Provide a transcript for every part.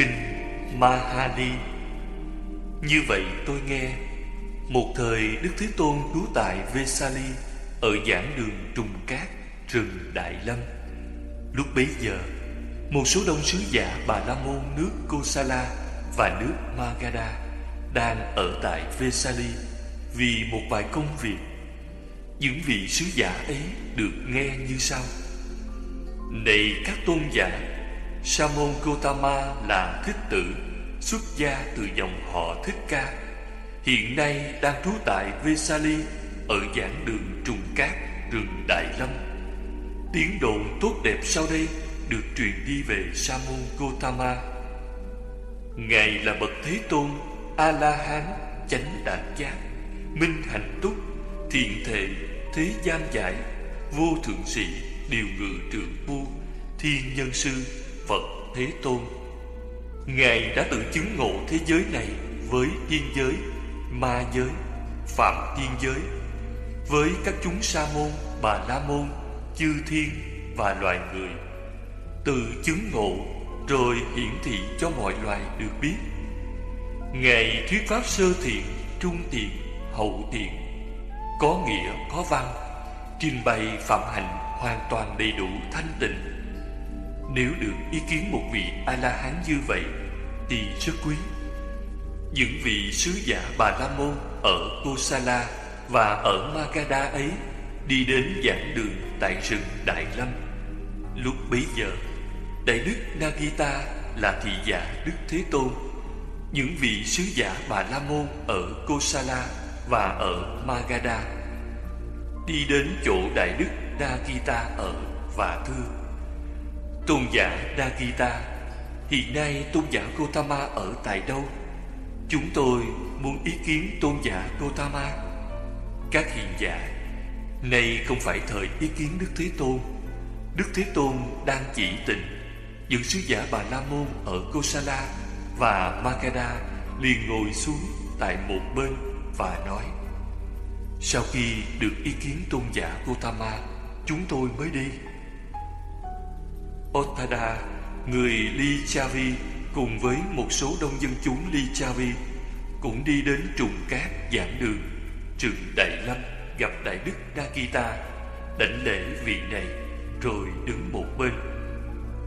Kinh Mahani Như vậy tôi nghe Một thời Đức Thế Tôn trú tại Vesali Ở giảng đường Trùng Cát, rừng Đại Lâm Lúc bấy giờ Một số đông sứ giả Bà La Môn nước Kosala Và nước Magadha Đang ở tại Vesali Vì một vài công việc. Những vị sứ giả ấy được nghe như sau. Này các tôn giả Sa môn Gotama là thích tử Xuất gia từ dòng họ Thích Ca. Hiện nay đang trú tại Vesali Ở giảng đường Trùng Cát, rừng Đại Lâm. Tiếng đồn tốt đẹp sau đây Được truyền đi về Sa môn Gotama Ngài là bậc Thế Tôn A-la-hán chánh đạt giác Minh hạnh túc Thiện thệ Thế gian giải Vô thượng sĩ Điều ngự trượng vua Thiên nhân sư Phật Thế Tôn. Ngài đã tự chứng ngộ thế giới này với thiên giới, ma giới, phạm thiên giới Với các chúng sa môn, bà la môn, chư thiên và loài người. Tự chứng ngộ rồi hiển thị cho mọi loài được biết. Ngài thuyết pháp sơ thiện, trung thiện, hậu thiện Có nghĩa, có văn Trình bày phạm hạnh hoàn toàn đầy đủ thanh tịnh nếu được ý kiến một vị A-la-hán như vậy, Thì rất quý. Những vị sứ giả Bà La Môn Ở Kosala Và ở Magadha ấy Đi đến giảng đường tại rừng Đại Lâm. Lúc bấy giờ, Đại đức Nagita là thị giả Đức Thế Tôn. Những vị sứ giả Bà La Môn Ở Kosala và ở Magadha Đi đến chỗ Đại đức Nagita ở và thưa Tôn giả Nagita, Hiện nay tôn giả Gotama ở tại đâu? Chúng tôi muốn ý kiến tôn giả Gotama Các hiện giả Này không phải thời ý kiến Đức Thế Tôn. Đức Thế Tôn đang chỉ tình. Những sứ giả Bà La Môn ở Kosala và Magadha liền ngồi xuống tại một bên và nói, Sau khi được ý kiến tôn giả Gotama Chúng tôi mới đi. Otada, người Lichavi cùng với một số đông dân chúng Lichavi cũng đi đến trùng cát giảng đường trường Đại Lâm gặp Đại Đức Nakita đảnh lễ vị này rồi đứng một bên.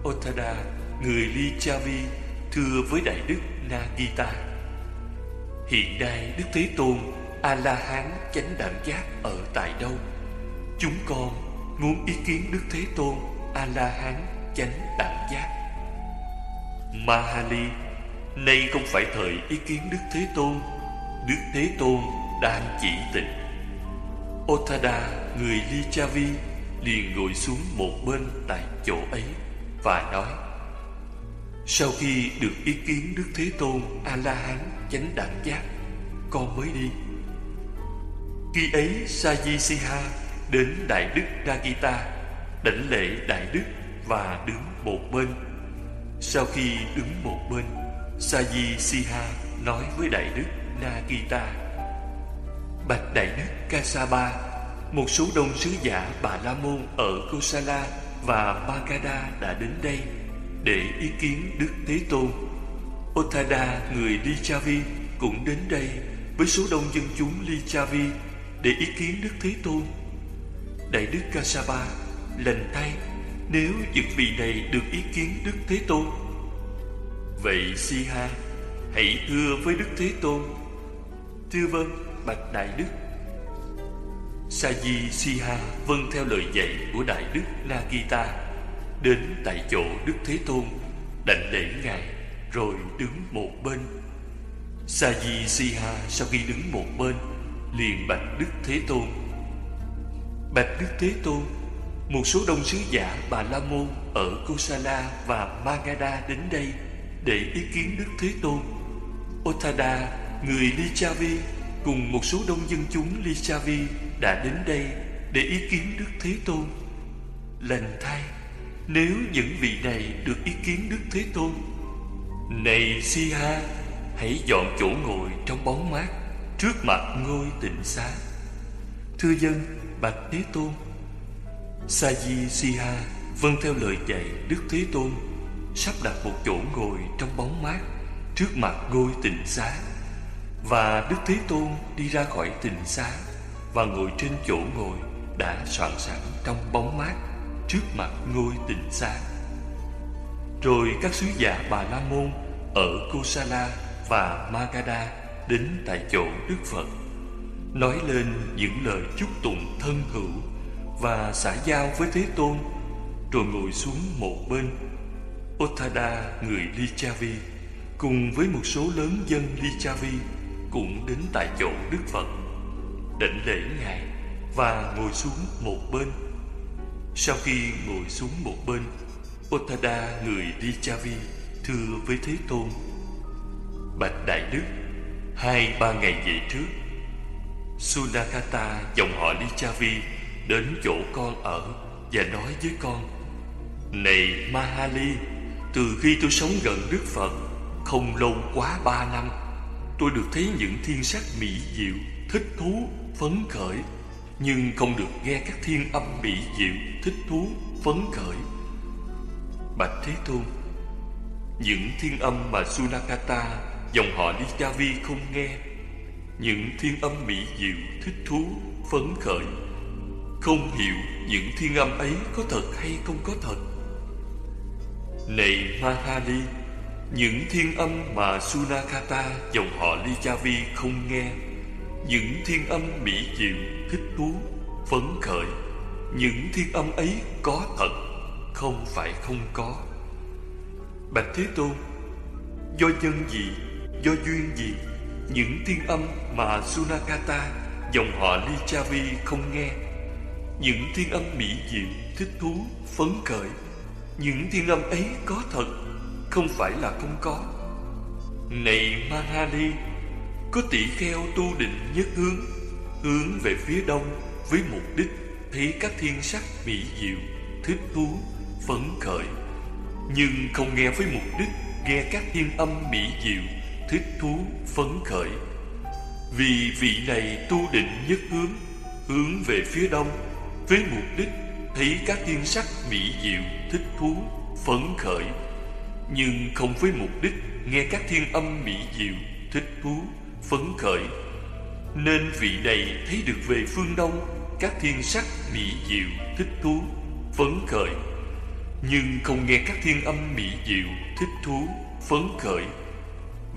Otada, người Lichavi thưa với Đại Đức Nagita Hiện nay Đức Thế Tôn A-la-hán chánh đạm giác ở tại đâu? Chúng con muốn ý kiến Đức Thế Tôn A-la-hán chánh đẳng giác. Mahali, Nay không phải thời ý kiến Đức Thế Tôn. Đức Thế Tôn đang chỉ tịnh. Otada người Lichavi, liền ngồi xuống một bên tại chỗ ấy và nói, Sau khi được ý kiến Đức Thế Tôn A-la-hán chánh đẳng giác, Con mới đi. Khi ấy Sajisiha đến Đại Đức Nagita Đảnh lễ Đại Đức và đứng một bên. Sau khi đứng một bên, Saji Siha nói với Đại Đức Nagita Bạch Đại Đức Kasaba Một số đông sứ giả Bà La Môn ở Kosala và Magadha đã đến đây để ý kiến Đức Thế Tôn. Otada người Lichavi cũng đến đây với số đông dân chúng Lichavi để ý kiến Đức Thế Tôn. Đại Đức Kasaba lành tay nếu việc vị này được ý kiến Đức Thế Tôn, Vậy Si Ha, Hãy thưa với Đức Thế Tôn. Thưa vâng Bạch Đại Đức. Sa Di Si Ha vâng theo lời dạy của Đại Đức Nagita Đến tại chỗ Đức Thế Tôn Đảnh lễ Ngài Rồi đứng một bên. Sa Di Si Ha sau khi đứng một bên, Liền bạch Đức Thế Tôn. Bạch Đức Thế Tôn một số đông sứ giả Bà La Môn ở Kosala và Magadha đến đây để ý kiến Đức Thế Tôn. Otada, người Lichavi cùng một số đông dân chúng Lichavi đã đến đây để ý kiến Đức Thế Tôn. Lành thay, nếu những vị này được ý kiến Đức Thế Tôn, này Siha, hãy dọn chỗ ngồi trong bóng mát trước mặt ngôi tịnh xá. Thưa dân, bạch Thế Tôn, Sa Di Siha vâng theo lời dạy Đức Thế Tôn, sắp đặt một chỗ ngồi trong bóng mát trước mặt ngôi tịnh xá. Và đức thế tôn đi ra khỏi tịnh xá và ngồi trên chỗ ngồi đã soạn sẵn trong bóng mát trước mặt ngôi tịnh xá. Rồi các sứ giả bà la môn ở kosala và magadha đến tại chỗ đức phật, nói lên những lời chúc tụng thân hữu và xã giao với thế tôn rồi ngồi xuống một bên Otada người Lichavi cùng với một số lớn dân Lichavi cũng đến tại chỗ Đức Phật đảnh lễ ngài và ngồi xuống một bên. Sau khi ngồi xuống một bên, Otada người Lichavi thưa với Thế Tôn: Bạch Đại Đức, hai ba ngày về trước, Sunakata dòng họ Lichavi đến chỗ con ở và nói với con: Này Mahali, từ khi tôi sống gần Đức Phật Không lâu quá ba năm Tôi được thấy những thiên sắc mỹ diệu Thích thú, phấn khởi. Nhưng không được nghe các thiên âm mỹ diệu Thích thú, phấn khởi. Bạch Thế Tôn Những thiên âm mà Sunakata Dòng họ Likavi không nghe Những thiên âm mỹ diệu Thích thú, phấn khởi không hiểu những thiên âm ấy có thật hay không có thật. Này Mahali Những thiên âm mà Sunakata Dòng họ Lichavi không nghe Những thiên âm mỹ diệu Thích thú, phấn khởi Những thiên âm ấy có thật Không phải không có. Bạch Thế Tôn Do nhân gì Do duyên gì Những thiên âm mà Sunakata Dòng họ Lichavi không nghe? Những thiên âm mỹ diệu Thích thú, phấn khởi. Những thiên âm ấy có thật Không phải là không có. Này Mahali Có tỷ kheo tu định nhất hướng Hướng về phía đông Với mục đích thấy các thiên sắc mỹ diệu Thích thú, phấn khởi. Nhưng không nghe với mục đích Nghe các thiên âm mỹ diệu Thích thú, phấn khởi. Vì vị này tu định nhất hướng Hướng về phía đông với mục đích thấy các thiên sắc mỹ diệu, thích thú, phấn khởi, nhưng không với mục đích nghe các thiên âm mỹ diệu, thích thú, phấn khởi. Nên vị này thấy được về phương đông, các thiên sắc mỹ diệu, thích thú, phấn khởi. Nhưng không nghe các thiên âm mỹ diệu, thích thú, phấn khởi.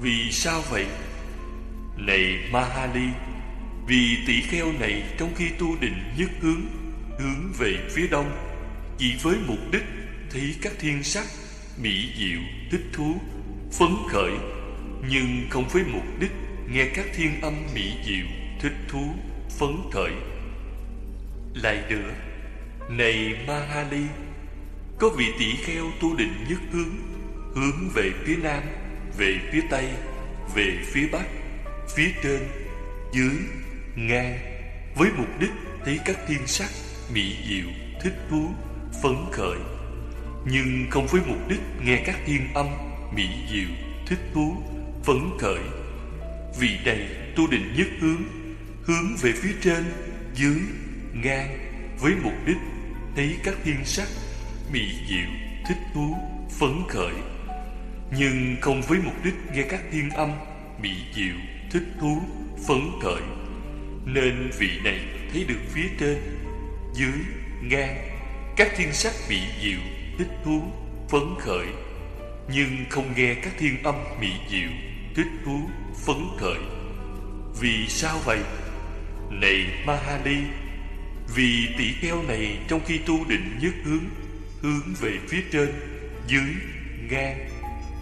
Vì sao vậy? Này mahali, vì tỷ kheo này trong khi tu định nhất hướng hướng về phía đông. Chỉ với mục đích thấy các thiên sắc, mỹ diệu, thích thú, phấn khởi, nhưng không với mục đích nghe các thiên âm mỹ diệu, thích thú, phấn khởi. Lại nữa, này mahali, có vị tỷ kheo tu định nhất hướng hướng về phía nam, về phía tây, về phía bắc, phía trên, dưới, ngang, với mục đích thấy các thiên sắc mỹ diệu, thích thú, phấn khởi. Nhưng không với mục đích nghe các thiên âm mỹ diệu, thích thú, phấn khởi. Vị này tu định nhất hướng hướng về phía trên, dưới, ngang với mục đích thấy các thiên sắc mỹ diệu, thích thú, phấn khởi. Nhưng không với mục đích nghe các thiên âm mỹ diệu, thích thú, phấn khởi. Nên vị này thấy được phía trên dưới, ngang. Các thiên sắc mỹ diệu thích thú, phấn khởi. Nhưng không nghe các thiên âm mỹ diệu thích thú, phấn khởi. Vì sao vậy? Này mahali, vì tỷ kheo này trong khi tu định nhất hướng hướng về phía trên, dưới, ngang.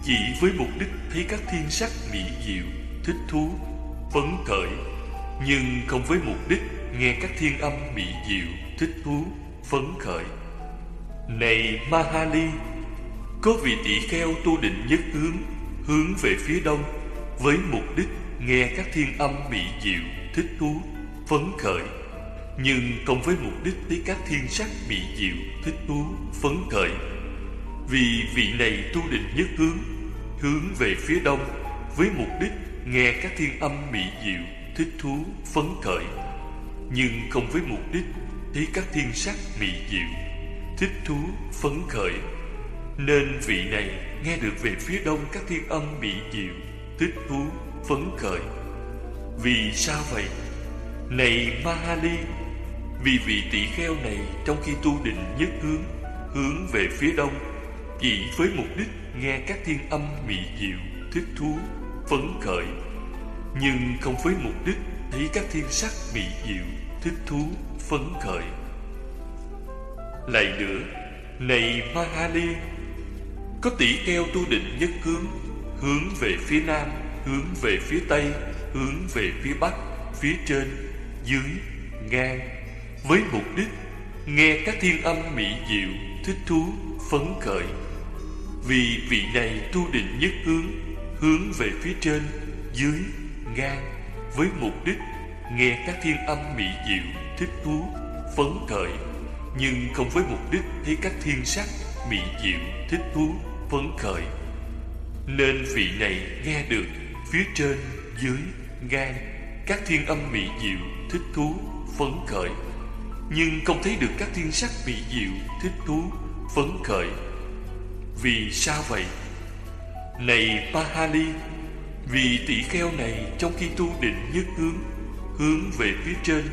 Chỉ với mục đích thấy các thiên sắc mỹ diệu thích thú, phấn khởi. Nhưng không với mục đích nghe các thiên âm mỹ diệu thích thú phấn khởi. Này Mahali Có vị tỷ kheo tu định nhất hướng Hướng về phía đông Với mục đích nghe các thiên âm mỹ diệu Thích thú, phấn khởi. Nhưng không với mục đích thấy các thiên sắc mỹ diệu Thích thú, phấn khởi. Vì vị này tu định nhất hướng Hướng về phía đông Với mục đích nghe các thiên âm mỹ diệu Thích thú, phấn khởi. Nhưng không với mục đích thấy các thiên sắc mỹ diệu thích thú phấn khởi. Nên vị này nghe được về phía đông các thiên âm mỹ diệu Thích thú, phấn khởi. Vì sao vậy? Này Mahali Vì vị tỷ kheo này trong khi tu định nhất hướng Hướng về phía đông Chỉ với mục đích nghe các thiên âm mỹ diệu Thích thú, phấn khởi. Nhưng không với mục đích thấy các thiên sắc mỹ diệu Thích thú, phấn khởi. Lại nữa Này Mahali Có tỷ kheo tu định nhất hướng Hướng về phía nam Hướng về phía tây Hướng về phía bắc Phía trên dưới, ngang. Với mục đích nghe các thiên âm mỹ diệu, thích thú, phấn khởi. Vì vị này tu định nhất hướng, hướng về phía trên, dưới, ngang. Với mục đích nghe các thiên âm mỹ diệu, thích thú, phấn khởi, nhưng không với mục đích thấy các thiên sắc mỹ diệu, thích thú, phấn khởi. Nên vị này nghe được phía trên, dưới, ngang các thiên âm mỹ diệu thích thú, phấn khởi Nhưng không thấy được các thiên sắc mị diệu, thích thú, phấn khởi Vì sao vậy? Này Pahali Vì tỷ kheo này trong khi tu định nhất hướng Hướng về phía trên,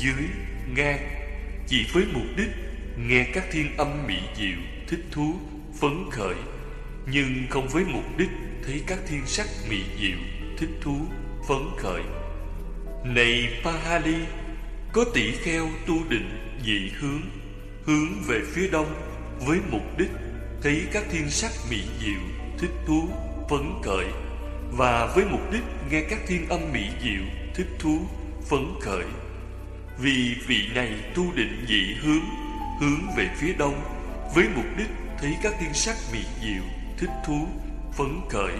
dưới, ngang. Chỉ với mục đích nghe các thiên âm mỹ diệu, thích thú, phấn khởi. Nhưng không với mục đích thấy các thiên sắc mỹ diệu, thích thú, phấn khởi. Này Pahali Có tỷ kheo tu định dị hướng Hướng về phía đông Với mục đích Thấy các thiên sắc mỹ diệu Thích thú, phấn khởi. Và với mục đích nghe các thiên âm mỹ diệu Thích thú, phấn khởi. Vì vị này tu định dị hướng Hướng về phía đông Với mục đích thấy các thiên sắc mỹ diệu Thích thú, phấn khởi.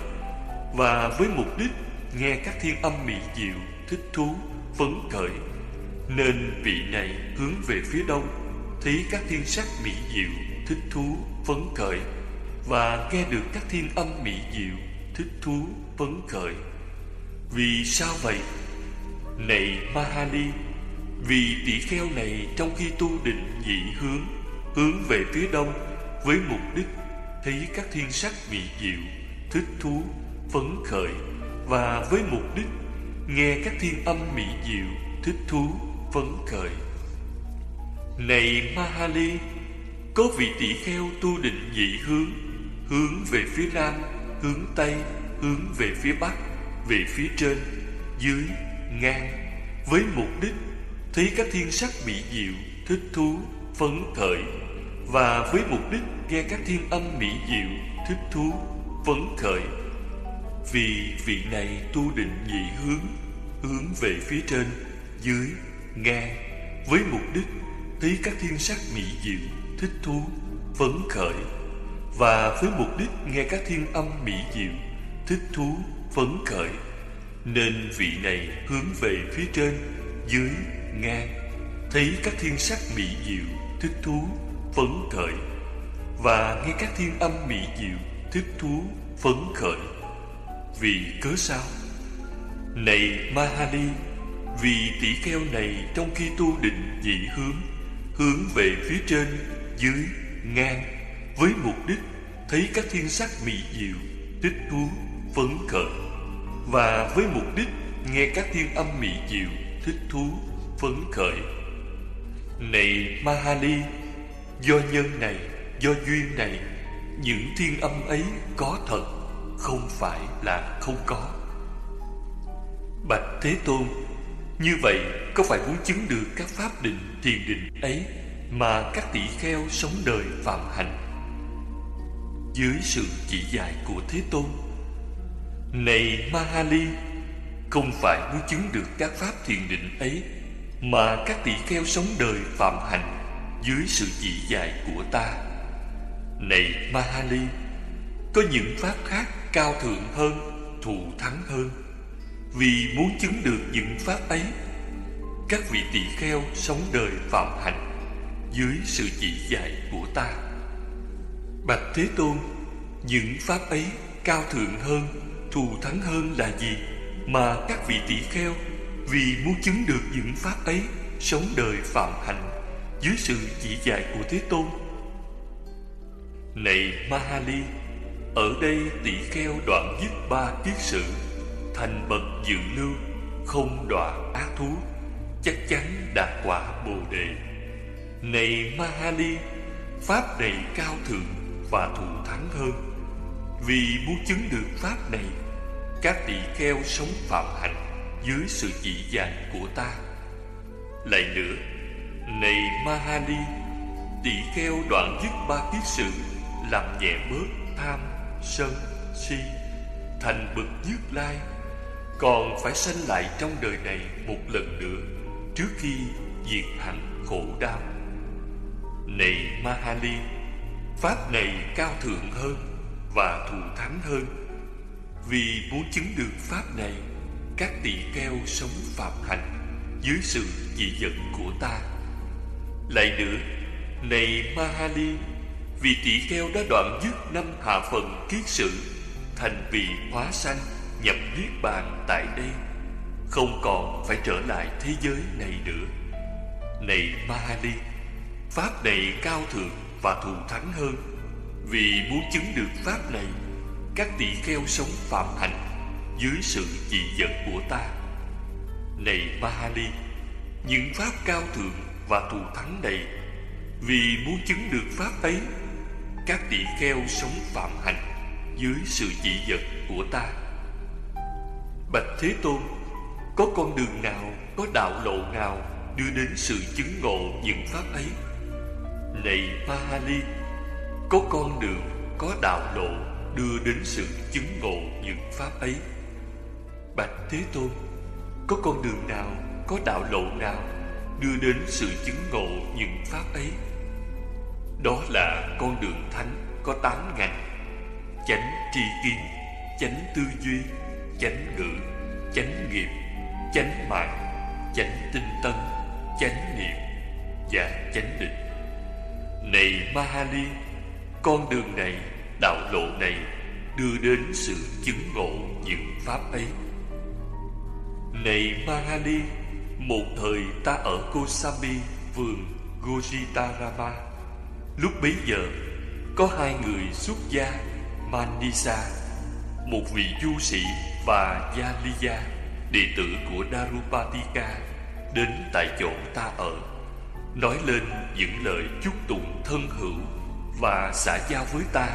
Và với mục đích nghe các thiên âm mỹ diệu thích thú, phấn khởi. Nên vị này hướng về phía đông Thấy các thiên sắc mỹ diệu, thích thú, phấn khởi. Và nghe được các thiên âm mỹ diệu, thích thú, phấn khởi. Vì sao vậy? Này Mahali vì tỷ kheo này trong khi tu định dị hướng Hướng về phía đông Với mục đích thấy các thiên sắc mỹ diệu, thích thú, phấn khởi Và với mục đích nghe các thiên âm mỹ diệu thích thú phấn khởi. Này mahali có vị tỷ kheo tu định dị hướng hướng về phía nam hướng tây hướng về phía bắc về phía trên dưới ngang với mục đích thấy các thiên sắc mỹ diệu thích thú phấn khởi. Và với mục đích nghe các thiên âm mỹ diệu thích thú phấn khởi. Vì vị này tu định nhị hướng Hướng về phía trên, dưới, ngang. Với mục đích thấy các thiên sắc mỹ diệu Thích thú, phấn khởi. Và với mục đích nghe các thiên âm mỹ diệu Thích thú, phấn khởi. Nên vị này hướng về phía trên, dưới, ngang Thấy các thiên sắc mỹ diệu Thích thú, phấn khởi. Và nghe các thiên âm mỹ diệu Thích thú, phấn khởi. Vì cớ sao? Này Mahali, vì tỷ kheo này trong khi tu định dị hướng, hướng về phía trên, dưới, ngang, với mục đích thấy các thiên sắc mỹ diệu, thích thú, phấn khởi, và với mục đích nghe các thiên âm mỹ diệu, thích thú, phấn khởi. Này Mahali, do nhân này, do duyên này, những thiên âm ấy có thật không phải là không có bạch thế tôn như vậy có phải muốn chứng được các pháp định thiền định ấy mà các tỷ kheo sống đời phạm hạnh dưới sự chỉ dạy của thế tôn này mahali không phải muốn chứng được các pháp thiền định ấy mà các tỷ kheo sống đời phạm hạnh dưới sự chỉ dạy của ta. Này mahali, có những pháp khác cao thượng hơn, thù thắng hơn. Vì muốn chứng được những pháp ấy, các vị tỳ kheo sống đời phạm hạnh dưới sự chỉ dạy của ta. Bạch thế tôn, những pháp ấy cao thượng hơn, thù thắng hơn là gì mà các vị tỷ kheo vì muốn chứng được những pháp ấy, sống đời phạm hạnh dưới sự chỉ dạy của thế tôn. Này Mahali, Ở đây tỷ kheo đoạn dứt ba kiết sử Thành bậc dự lưu, Không đọa ác thú, Chắc chắn đạt quả Bồ Đề. Này Mahali, Pháp này cao thượng và thù thắng hơn. Vì muốn chứng được Pháp này, Các tỷ kheo sống phạm hạnh dưới sự chỉ dạy của ta. Lại nữa Này Mahali Tỷ kheo đoạn dứt ba kiết sự Làm nhẹ bớt tham, sân, si Thành bậc nhất lai. Còn phải sanh lại trong đời này một lần nữa Trước khi diệt hẳn khổ đau. Này Mahali Pháp này cao thượng hơn Và thù thắng hơn. Vì muốn chứng được Pháp này các tỳ kheo sống phạm hạnh Dưới sự chỉ dẫn của ta. Lại nữa, Này Mahali, Vì tỷ kheo đã đoạn dứt năm hạ phần kiết sự Thành vị hóa sanh nhập niết bàn tại đây, Không còn phải trở lại thế giới này nữa. Này Mahali, Pháp này cao thượng và thù thắng hơn. Vì muốn chứng được Pháp này, Các tỷ kheo sống phạm hạnh dưới sự chỉ dẫn của ta. Này Mahali, Những Pháp cao thượng và thù thắng này, Vì muốn chứng được Pháp ấy, Các tỷ kheo sống phạm hạnh Dưới sự chỉ dẫn của ta. Bạch Thế Tôn, Có con đường nào, Có đạo lộ nào Đưa đến sự chứng ngộ những Pháp ấy? Này Mahali, Có con đường, Có đạo lộ Đưa đến sự chứng ngộ những pháp ấy. Bạch Thế Tôn Có con đường nào Có đạo lộ nào Đưa đến sự chứng ngộ những pháp ấy? Đó là con đường thánh Có tám ngành Chánh tri kiến Chánh tư duy Chánh ngữ Chánh nghiệp Chánh mạng Chánh tinh tân Chánh niệm Và chánh định. Này Mahali Con đường này, đạo lộ này Đưa đến sự chứng ngộ những pháp ấy. Này Mahali Một thời ta ở Kosambi Vườn Gojitarama Lúc bấy giờ, Có hai người xuất gia, Manisa, Một vị du sĩ và Yaliya Đệ tử của Darupatika Đến tại chỗ ta ở, Nói lên những lời chúc tụng thân hữu Và xã giao với ta,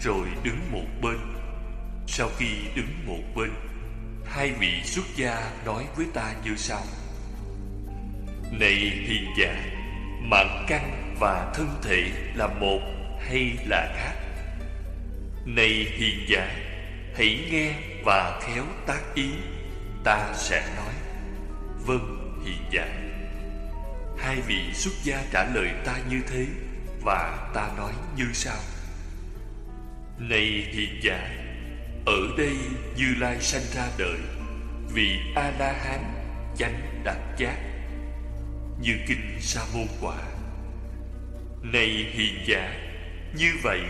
Rồi đứng một bên. Sau khi đứng một bên Hai vị xuất gia nói với ta như sau. Này hiền giả, Mạng căn và thân thể là một hay là khác? Này hiền giả, Hãy nghe và khéo tác ý, Ta sẽ nói. Vâng hiền giả. Hai vị xuất gia trả lời ta như thế Và ta nói như sau. Này hiền giả ở đây Như Lai sanh ra đời Vì A-la-hán chánh đạt giác, Như kinh Sa môn quả. Này hiền giả, Như vậy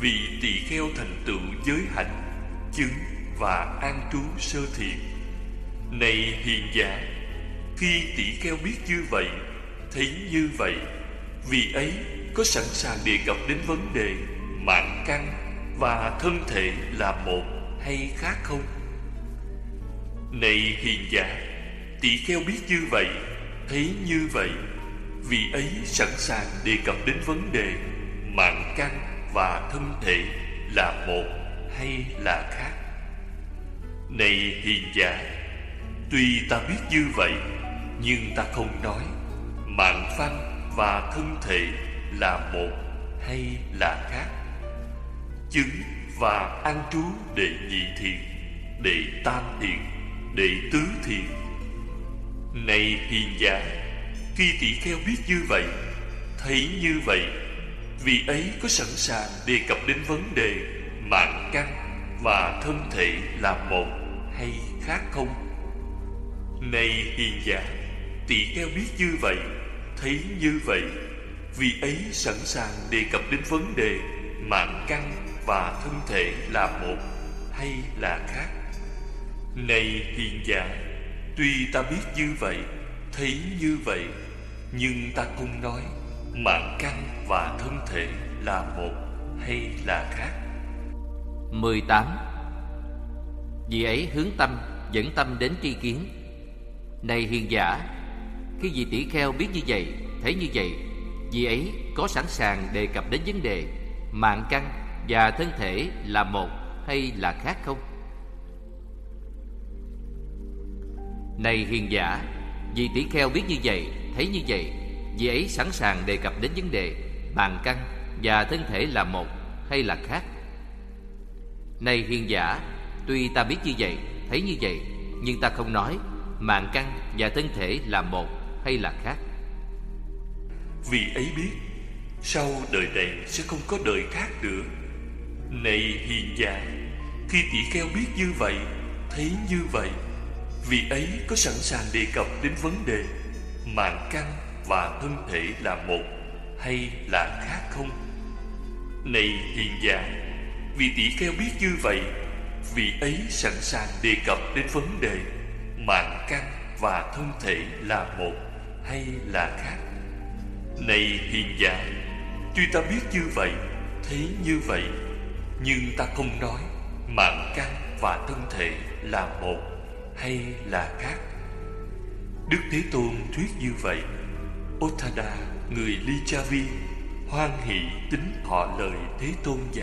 Vì tỳ kheo thành tựu giới hạnh, Chứng và an trú sơ thiện Này hiền giả, Khi tỷ kheo biết như vậy, Thấy như vậy, Vì ấy có sẵn sàng đề cập đến vấn đề Mạng căn và thân thể là một hay khác không? Này hiền giả, Tỷ kheo biết như vậy, Thấy như vậy, Vì ấy sẵn sàng đề cập đến vấn đề Mạng căn và thân thể là một hay là khác Này hiền giả, Tuy ta biết như vậy, Nhưng ta không nói mạng văn và thân thể là một hay là khác chứng và an trú để nhị thiện để tam thiện để tứ thiện này hiền giả, khi tỷ kheo biết như vậy, thấy như vậy, vì ấy có sẵn sàng đề cập đến vấn đề mạng căn và thân thể là một hay khác không? Này hiền giả, tỷ kheo biết như vậy, thấy như vậy, Vì ấy sẵn sàng đề cập đến vấn đề Mạng căn và thân thể là một hay là khác? Này hiền giả, Tuy ta biết như vậy, Thấy như vậy, Nhưng ta cũng nói Mạng căn và thân thể là một hay là khác. 18 Vì ấy hướng tâm, Dẫn tâm đến tri kiến. Này hiền giả, Khi vị tỷ kheo biết như vậy, Thấy như vậy Vì ấy có sẵn sàng đề cập đến vấn đề Mạng căn và thân thể là một hay là khác không? Này hiền giả Vì tỷ kheo biết như vậy, Thấy như vậy Vì ấy sẵn sàng đề cập đến vấn đề Mạng căn và thân thể là một hay là khác? Này hiền giả, Tuy ta biết như vậy, Thấy như vậy, Nhưng ta không nói Mạng căn và thân thể là một hay là khác. Vì ấy biết, Sau đời này sẽ không có đời khác nữa. Này hiền giả Khi tỷ kheo biết như vậy, Thấy như vậy, Vì ấy có sẵn sàng đề cập đến vấn đề Mạng căn và thân thể là một hay là khác không? Này hiền giả Vì tỷ kheo biết như vậy, Vì ấy sẵn sàng đề cập đến vấn đề Mạng căn và thân thể là một hay là khác? Này hiền giả Tuy ta biết như vậy, Thấy như vậy nhưng ta không nói Mạng căn và thân thể là một hay là khác. Đức Thế Tôn thuyết như vậy Otada người Lichavi hoan hỷ tính thọ lời Thế Tôn dạy.